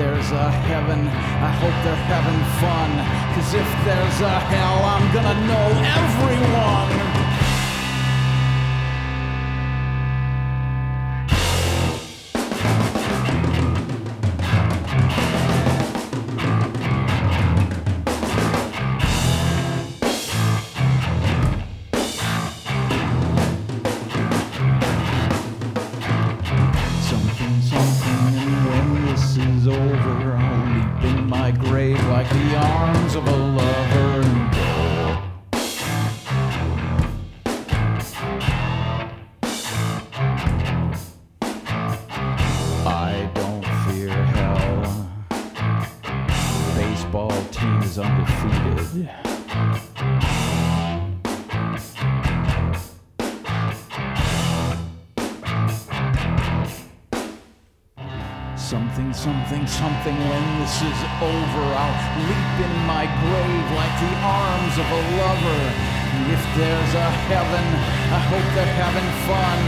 there's a heaven, I hope they're having fun. Cause if there's a hell, I'm gonna know everyone. Over. I'll leap in my grave like the arms of a lover. If there's a heaven, I hope they're having fun.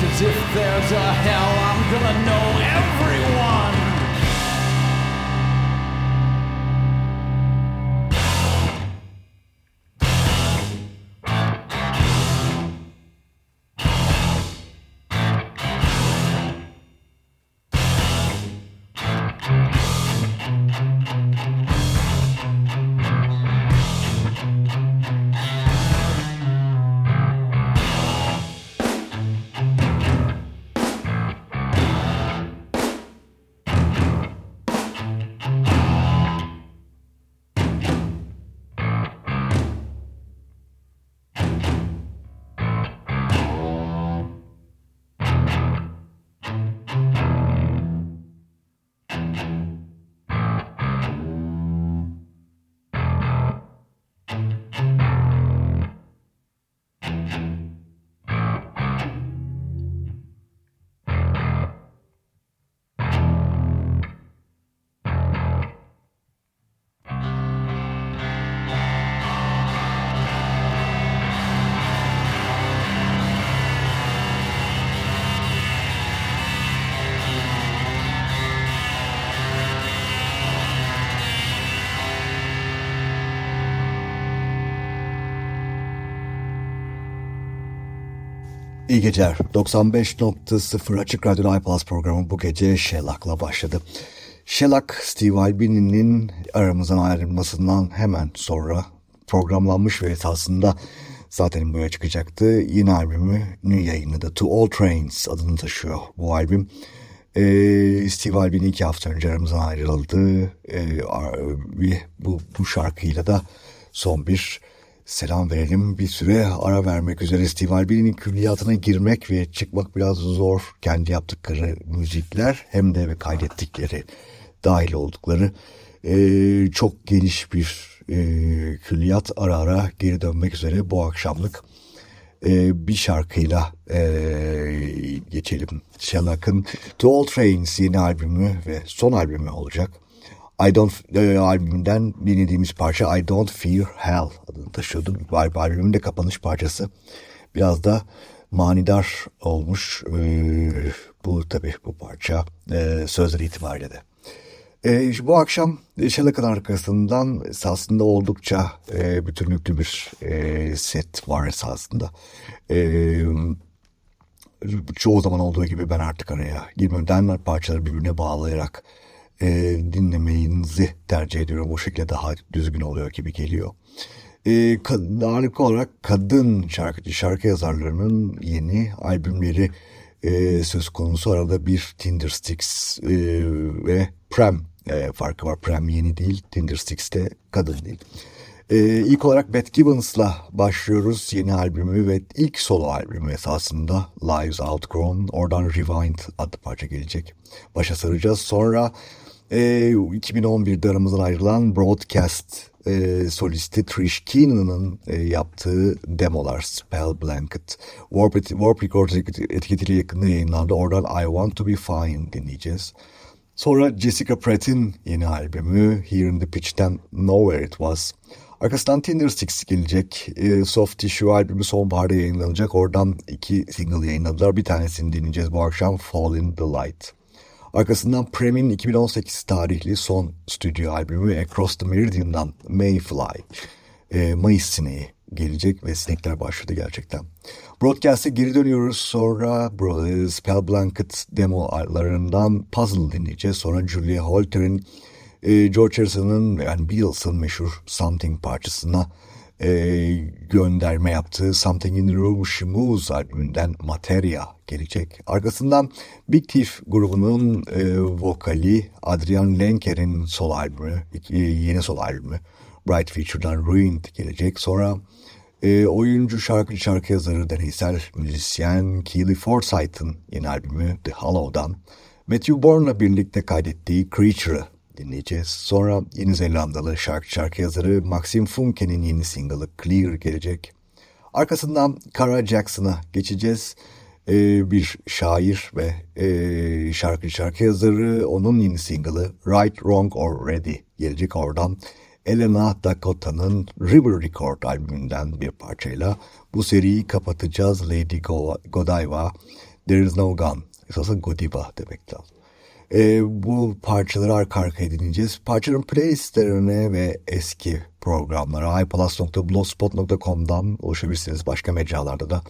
Cause if there's a hell, I'm gonna know everyone. İyi geceler. 95.0 Açık Radyo iPlus programı bu gece Shellac'la başladı. Shellac, Steve Albini'nin aramızdan ayrılmasından hemen sonra programlanmış ve esasında zaten buraya çıkacaktı. Yeni albümünü yayınladı. To All Trains adını taşıyor bu albüm. Ee, Steve Albini iki hafta önce aramızdan ayrıldı. Ee, bu, bu şarkıyla da son bir selam verelim. Bir süre ara vermek üzere Steve Albini'nin külliyatına girmek ve çıkmak biraz zor. Kendi yaptıkları müzikler hem de ve kaydettikleri dahil oldukları e, çok geniş bir e, külliyat ara ara geri dönmek üzere bu akşamlık e, bir şarkıyla e, geçelim. Shellack'ın To All Trains yeni albümü ve son albümü olacak. I Don't e, albümünden dinlediğimiz parça I Don't Fear Hell adını taşıyordu. Albümün de kapanış parçası. Biraz da manidar olmuş e, bu tabii bu parça e, sözleri itibariyle de. E, bu akşam Shellack'ın arkasından esasında oldukça e, bütünlüklü bir e, set var esasında. E, çoğu zaman olduğu gibi ben artık araya girmeden parçaları birbirine bağlayarak e, dinlemenizi tercih ediyorum. O şekilde daha düzgün oluyor gibi geliyor. E, ağırlıklı olarak kadın şarkıcı, şarkı yazarlarının yeni albümleri e, söz konusu. Arada bir Tindersticks e, ve Prem e, farkı var. Prem yeni değil, Tindersticks de kadın değil. Ee, ilk olarak Beth Gibbons'la başlıyoruz yeni albümü ve ilk solo albümü esasında Lives Outgrown. Oradan Rewind adlı parça gelecek. Başa saracağız. Sonra e, 2011'de aramızdan ayrılan Broadcast e, solisti Trish Keenan'ın e, yaptığı demolar Spell Blanket. Warp, Warp Records etiketiyle yakında yayınlandı. Oradan I Want To Be Fine dinleyeceğiz. Sonra Jessica Pratt'in yeni albümü Here in the Pitch'ten Nowhere It Was. Arkasından Tindersticks gelecek. E, Soft Tissue albümü sonbaharda yayınlanacak. Oradan iki single yayınladılar. Bir tanesini dinleyeceğiz bu akşam Fall in the Light. Arkasından Prem'in 2018 tarihli son stüdyo albümü Across the Meridian'dan Mayfly. E, Mayıs sineği gelecek ve sinekler başladı gerçekten. Broadcast'e geri dönüyoruz. Sonra Spell Blanket demolarından Puzzle dinleyeceğiz. Sonra Julia Holter'in e, George Harrison'ın yani Beatles'ın meşhur Something parçasına e, gönderme yaptığı Something in She Moves albümünden Materia gelecek. Arkasından Big Thief grubunun e, vokali Adrian Lenker'in sol albümü, yeni sol albümü Bright Future'dan Ruined gelecek. Sonra e, oyuncu, şarkıcı, şarkı yazarı, deneysel müzisyen Keely Forsyth'ın yeni albümü The Hollow'dan Matthew Bourne'la birlikte kaydettiği Creature'ı dinleyeceğiz. Sonra Yeni Zelandalı şarkı şarkı yazarı Maxim Funke'nin yeni single'ı Clear gelecek. Arkasından Kara Jackson'a geçeceğiz. Ee, bir şair ve e, şarkı şarkı yazarı onun yeni single'ı Right, Wrong or Ready gelecek oradan. Elena Dakota'nın River Record albümünden bir parçayla bu seriyi kapatacağız. Lady Godiva, There is no gun. Esasında Godiva demek lazım. E, bu parçaları arka arkaya dinleyeceğiz. Parçaların playlistlerine ve eski programlara iPlus.blogspot.com'dan ulaşabilirsiniz. Başka mecralarda da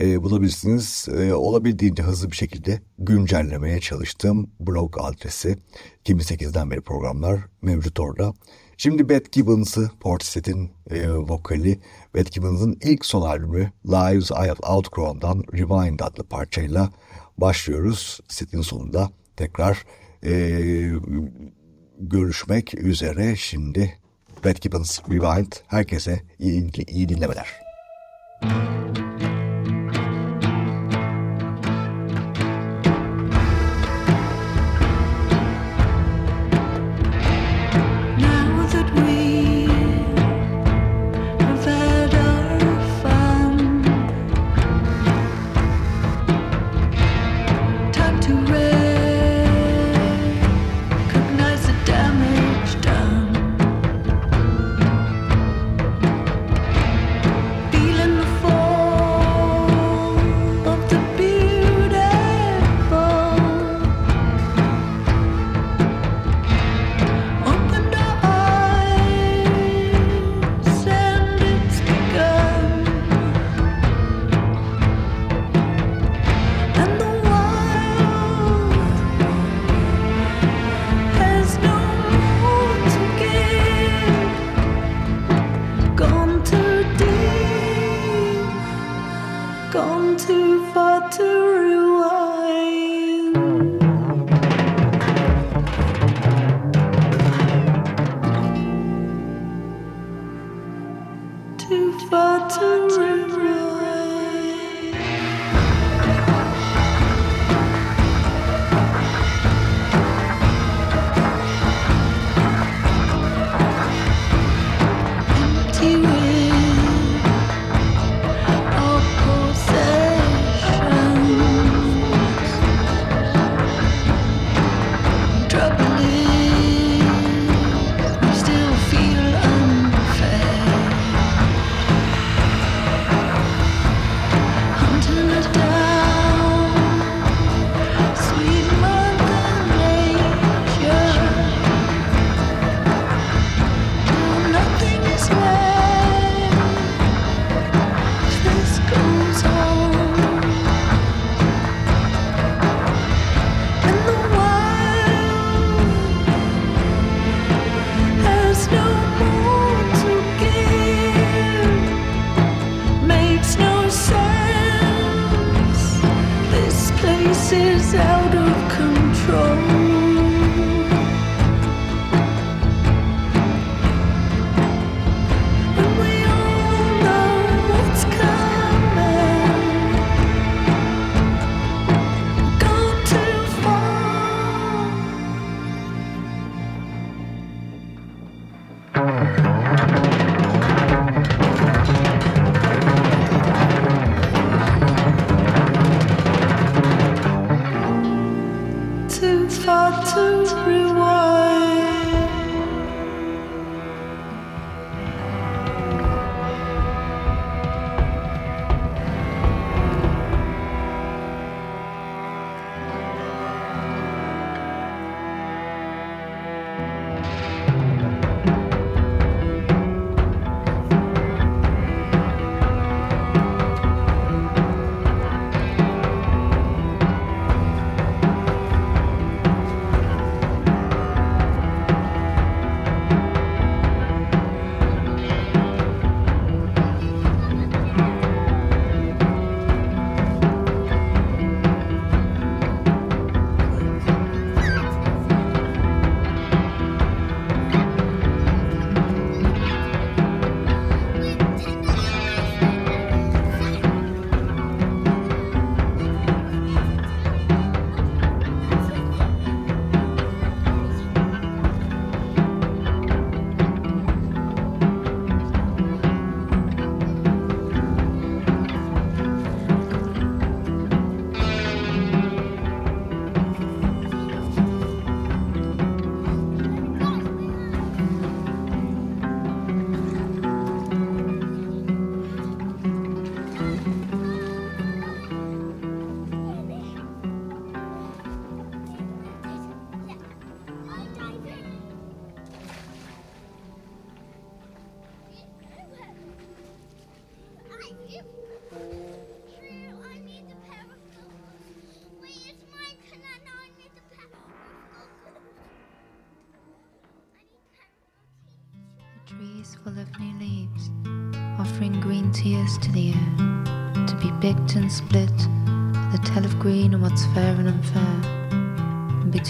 e, bulabilirsiniz. E, olabildiğince hızlı bir şekilde güncellemeye çalıştığım blog adresi. 2008'den beri programlar mevcut orada. Şimdi Beth Gibbons'ı Portishead'in e, vokali Beth Gibbons'ın ilk sol albümü Lives I Have Outgrown'dan Rewind adlı parçayla başlıyoruz. Setin sonunda tekrar e, görüşmek üzere. Şimdi Beth Gibbons Rewind herkese iyi, iyi dinlemeler. Müzik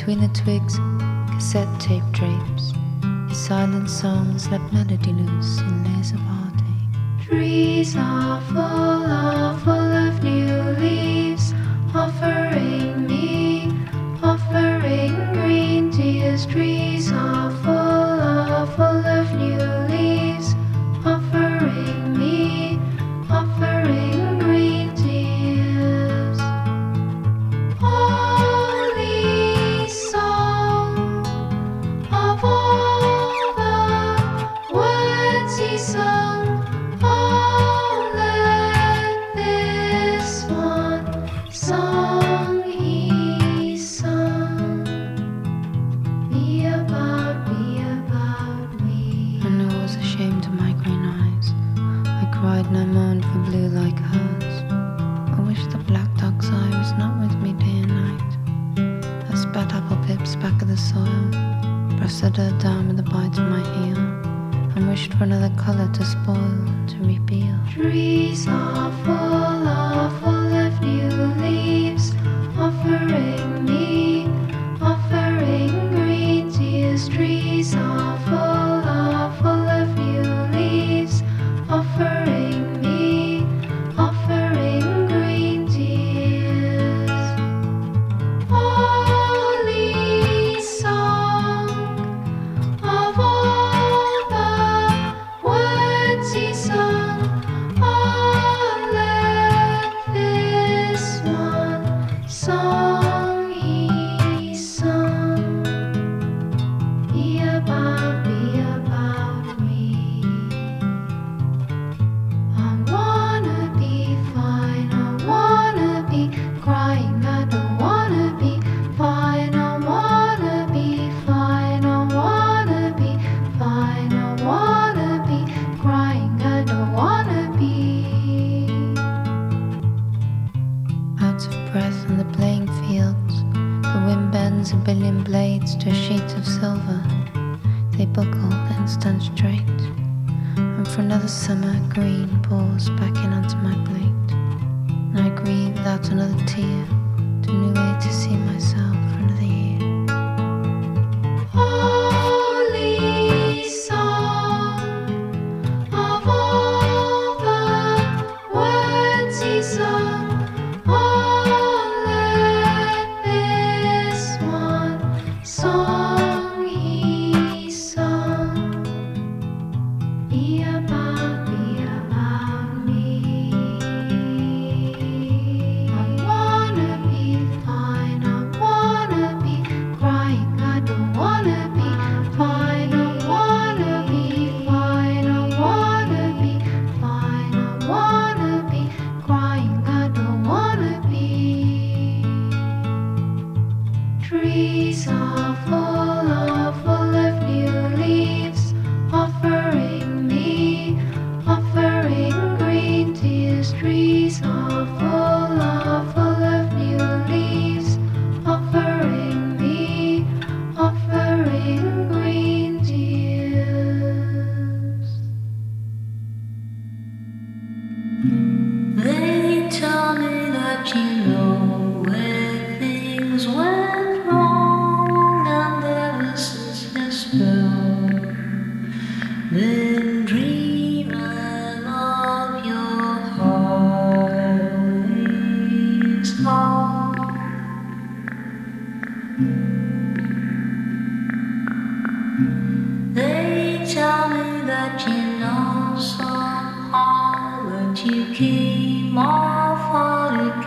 Between the twigs, cassette tape drapes. His silent songs let melody loose in layers of heartache. Trees are full. breath on the playing fields. The wind bends a billion blades to sheets of silver. They buckle and stand straight. And for another summer, green pours back in onto my plate. And I grieve without another tear. The new way to see myself.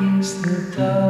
kiss the dark.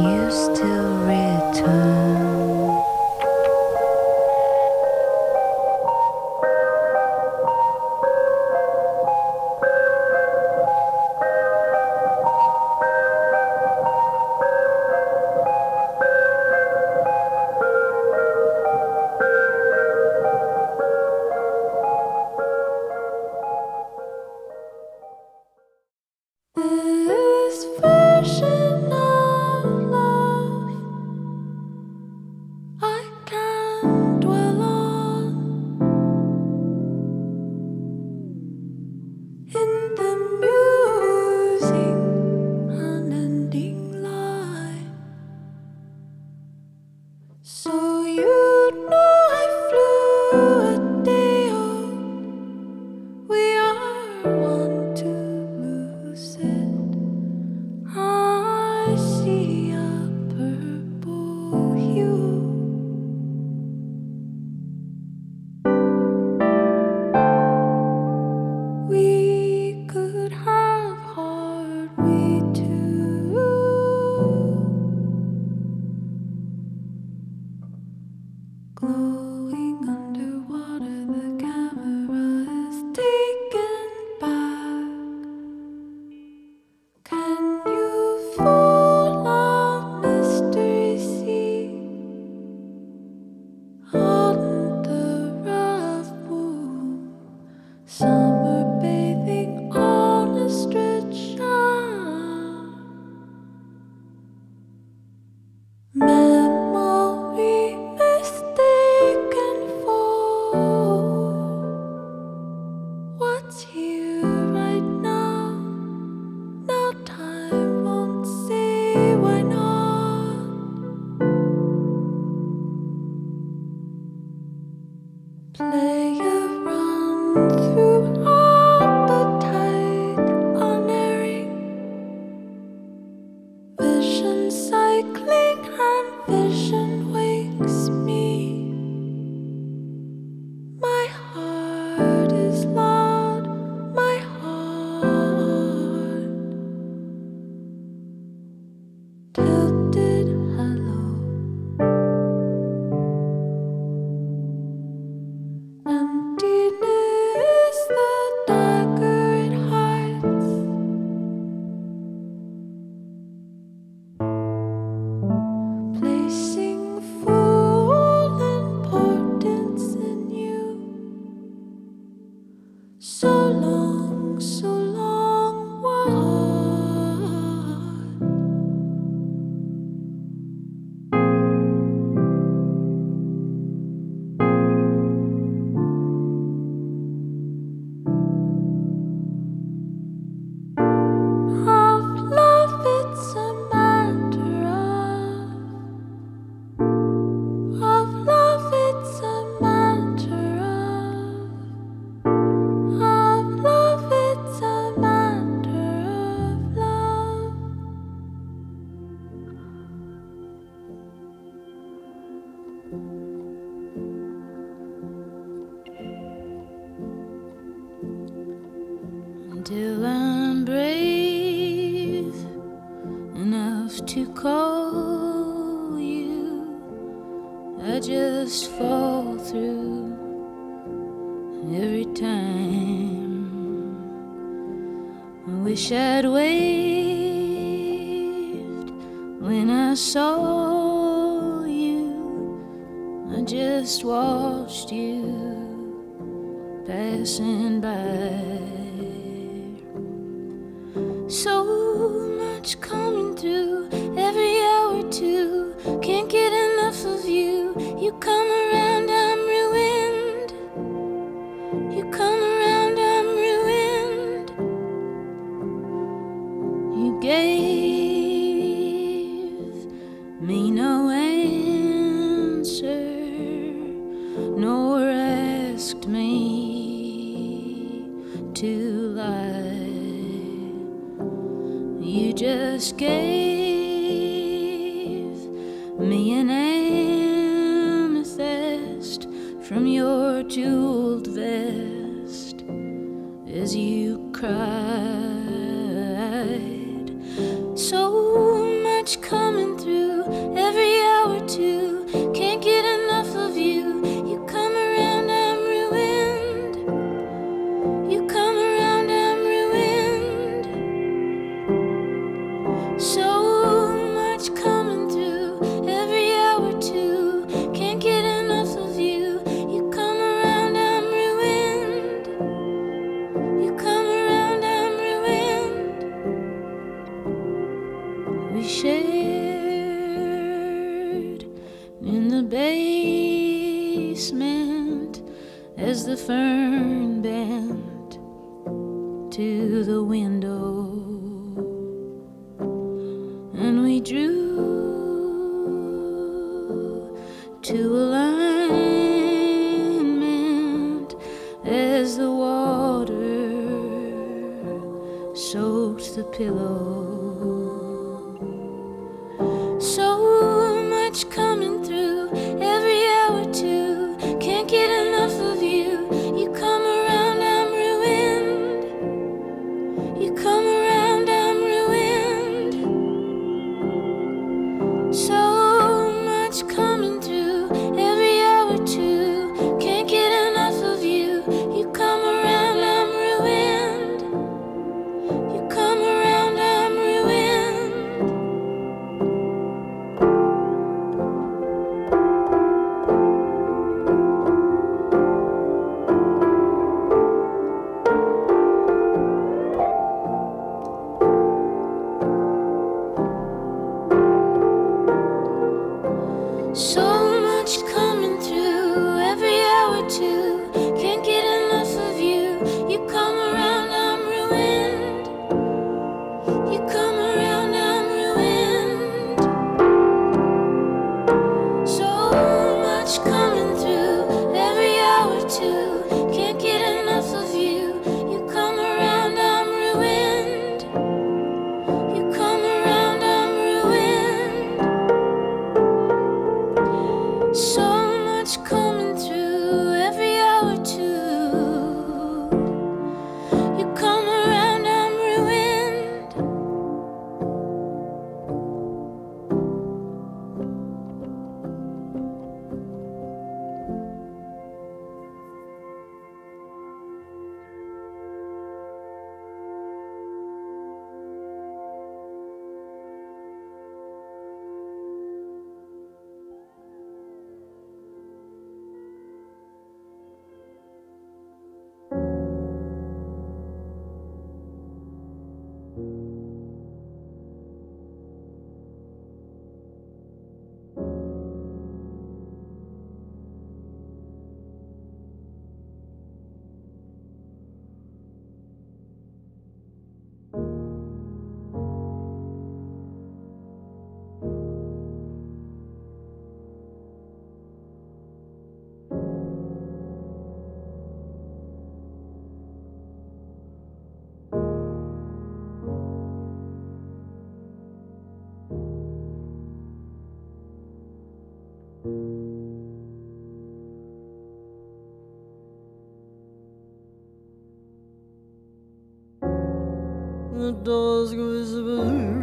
You still return. had waved when I saw you. I just watched you passing by. So much. Comfort soaked the pillow. So much coming The does whisper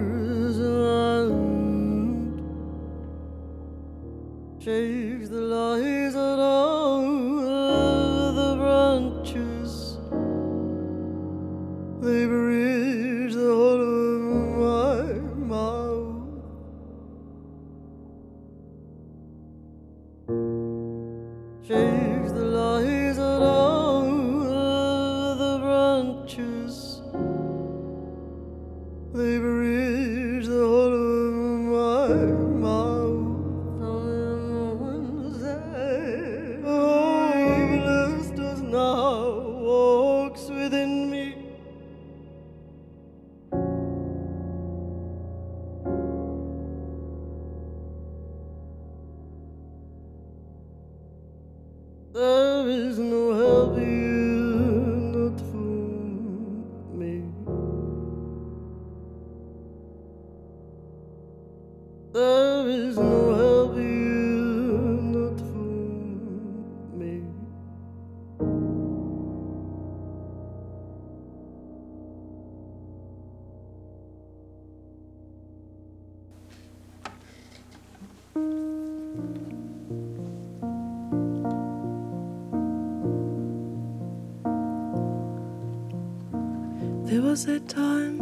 was that time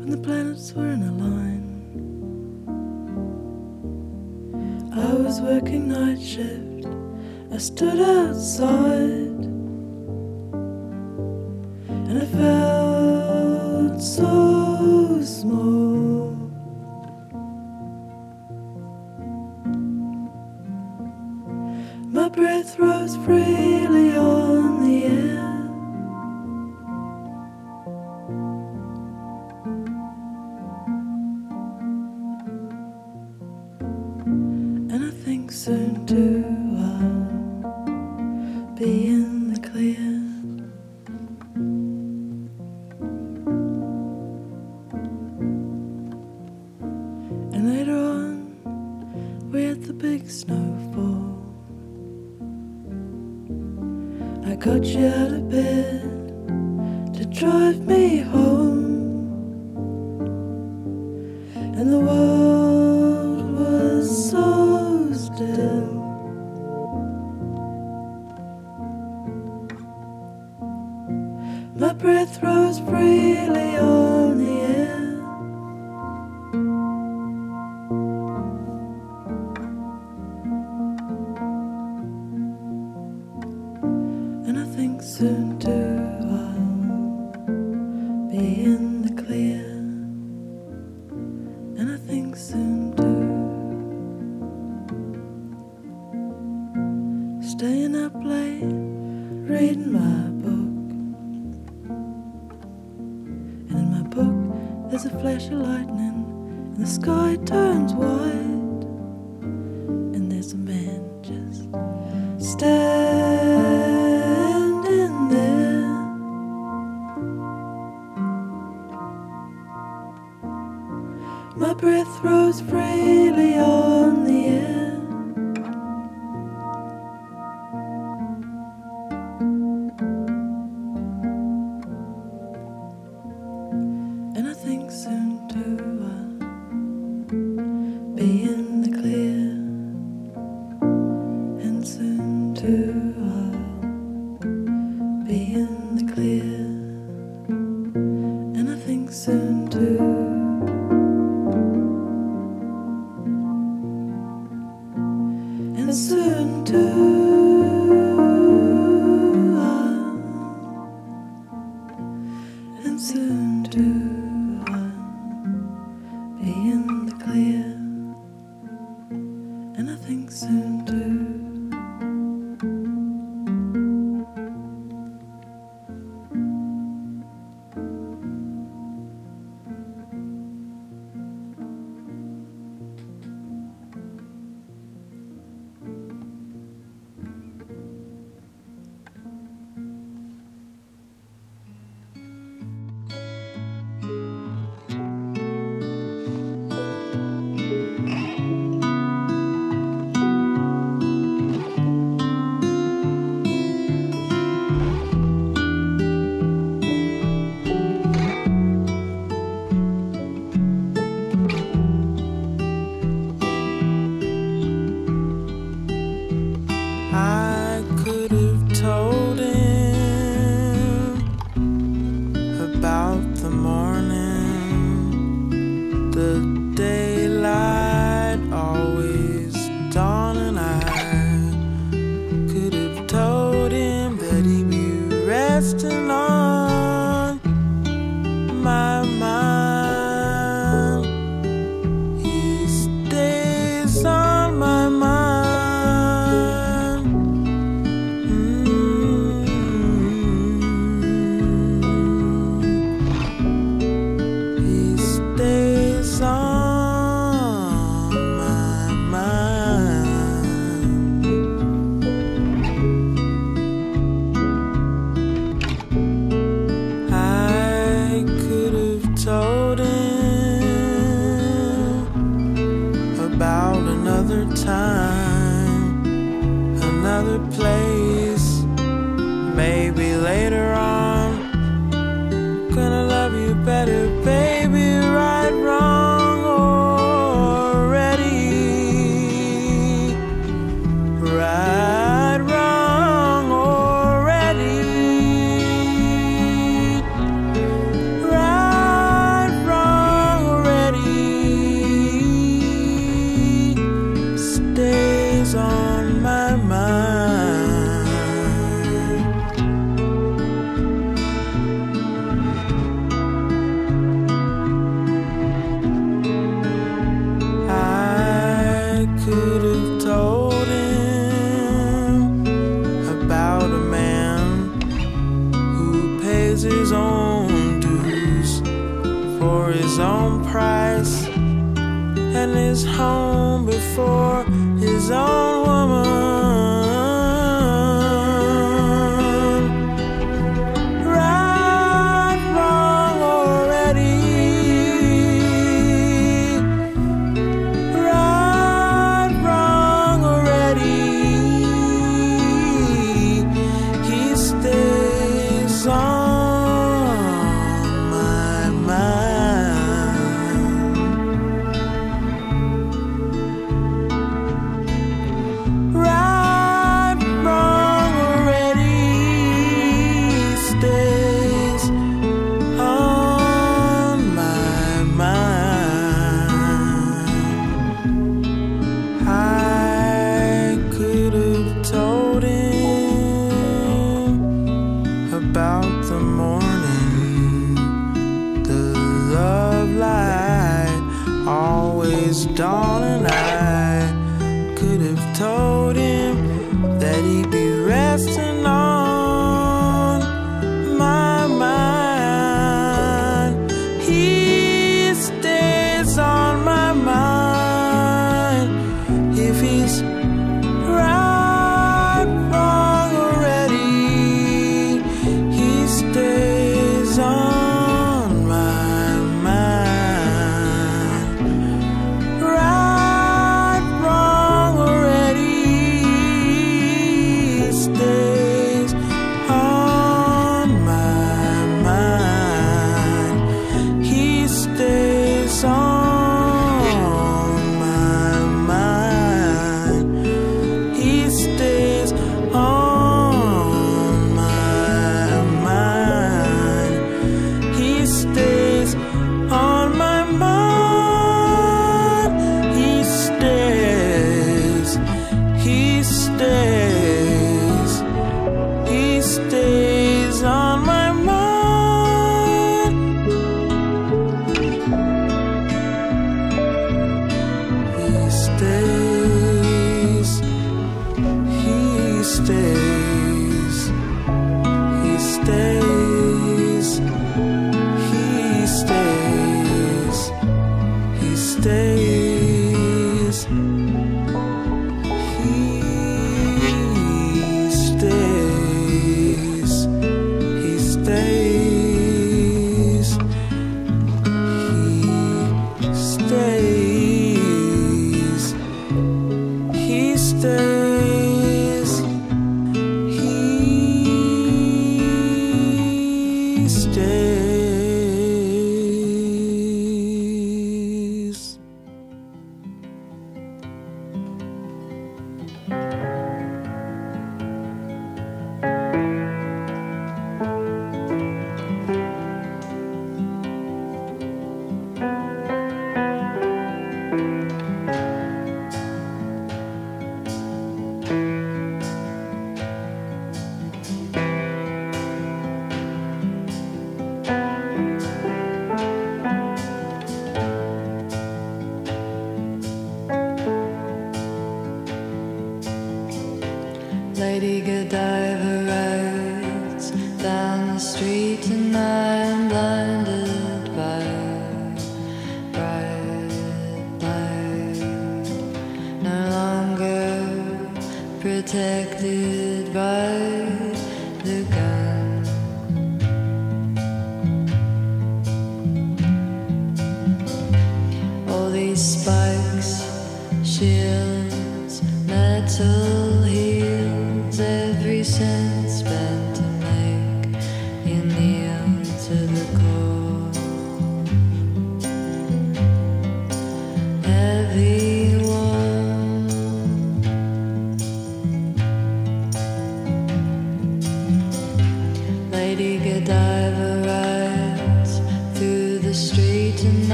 when the planets were in a line. I was working night shift, I stood outside, and I felt so small. a flash of lightning, and the sky turns white.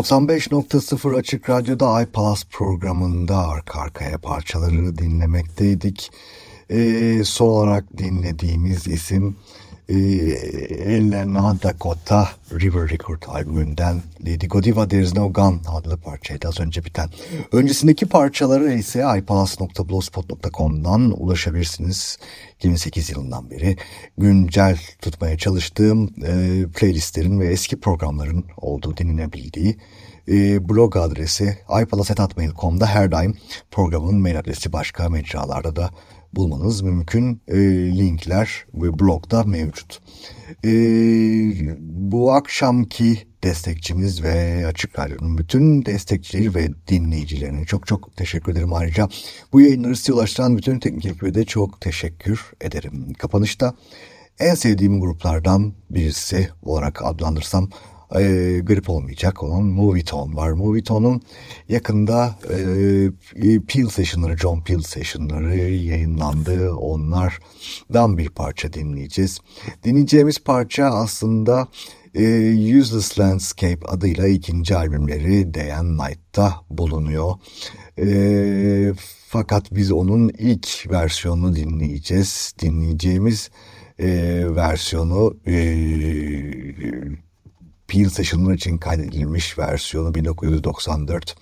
95.0 Açık Radyo'da iPalaz programında arka arkaya parçaları dinlemekteydik. Ee, son olarak dinlediğimiz isim e, Elena Dakota River Record albümünden Lady Godiva There's No Gun adlı parçaydı az önce biten. Öncesindeki parçaları ise iPalaz.blogspot.com'dan ulaşabilirsiniz. 2008 yılından beri güncel tutmaya çalıştığım e, playlistlerin ve eski programların olduğu dinlenebildiği e, blog adresi iPalaz.mail.com'da her daim programın mail adresi başka mecralarda da bulmanız mümkün. E, linkler ve blogda mevcut. E, bu akşamki destekçimiz ve Açık Radyo'nun bütün destekçileri ve dinleyicilerine çok çok teşekkür ederim. Ayrıca bu yayınları size ulaştıran bütün teknik ekibe de çok teşekkür ederim. Kapanışta en sevdiğim gruplardan birisi olarak adlandırsam e, grip olmayacak olan Movie Tone var. Movie Tone'un yakında e, Peel Session'ları, John Peel Session'ları yayınlandı. Onlardan bir parça dinleyeceğiz. Dinleyeceğimiz parça aslında e, Useless Landscape adıyla ikinci albümleri Day and Night'ta bulunuyor. E, fakat biz onun ilk versiyonunu dinleyeceğiz. Dinleyeceğimiz e, versiyonu e, Peel Session'lar için kaydedilmiş versiyonu 1994.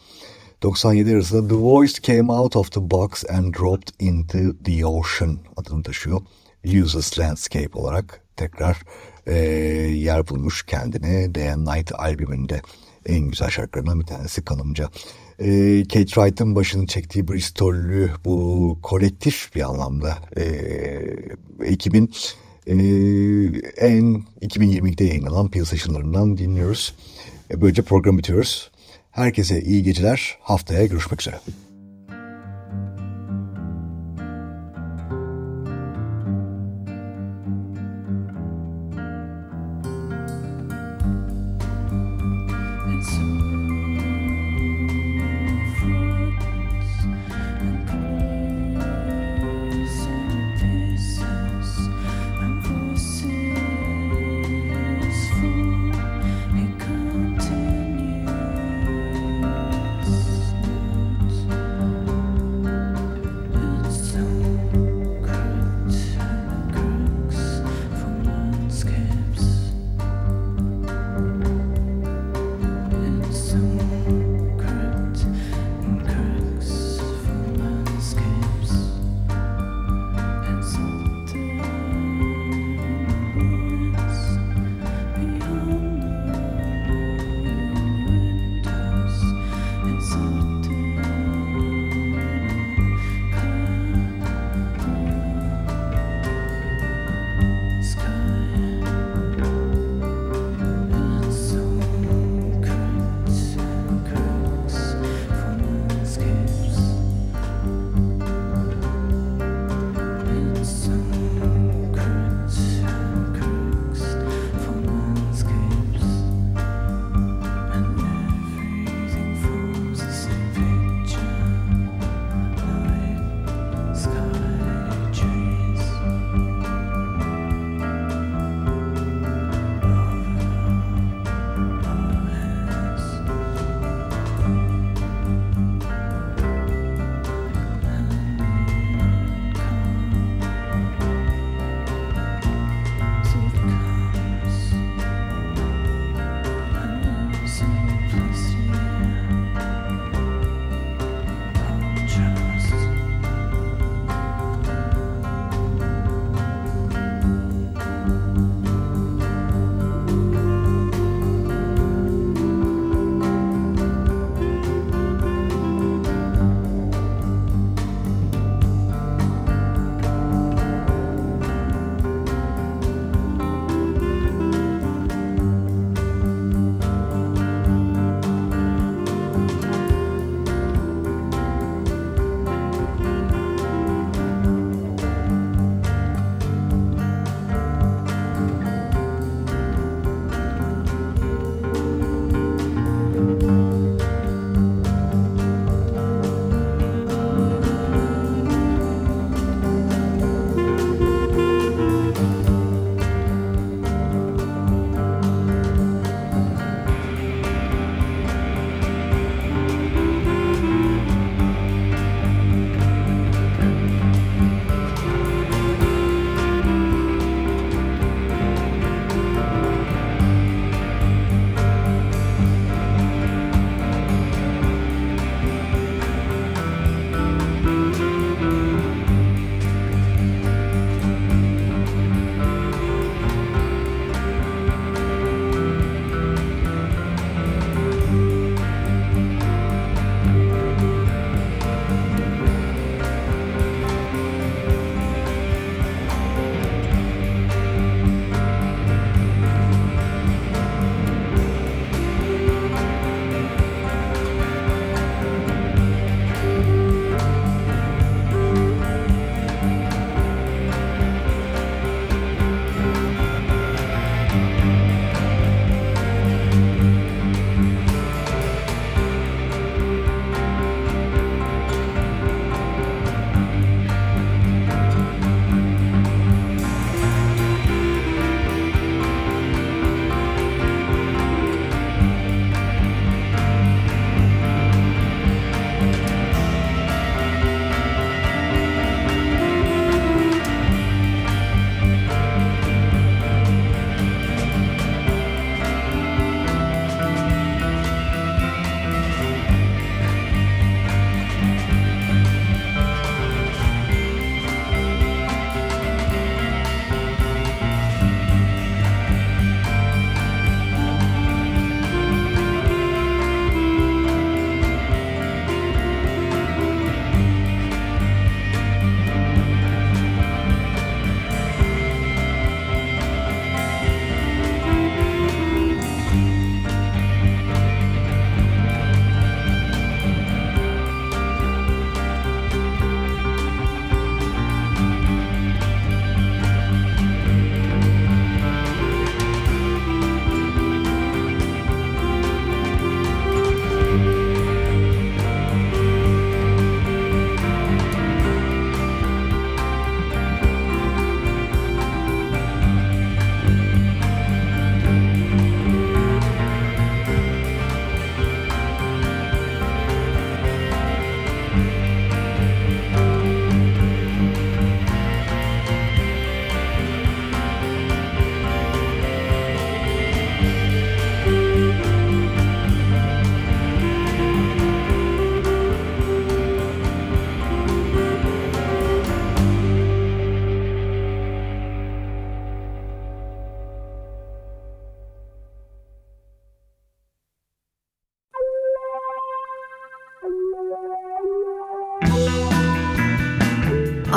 97 arasında The Voice Came Out of the Box and Dropped into the Ocean adını taşıyor. Useless Landscape olarak tekrar e, yer bulmuş kendine Day and Night albümünde en güzel şarkılarından bir tanesi kanımca. E, Kate Wright'ın başını çektiği Bristol'lü bu kolektif bir anlamda e, ekibin e, en 2022'de yayınlanan Peel Session'larından dinliyoruz. Böylece program bitiyoruz. Herkese iyi geceler. Haftaya görüşmek üzere.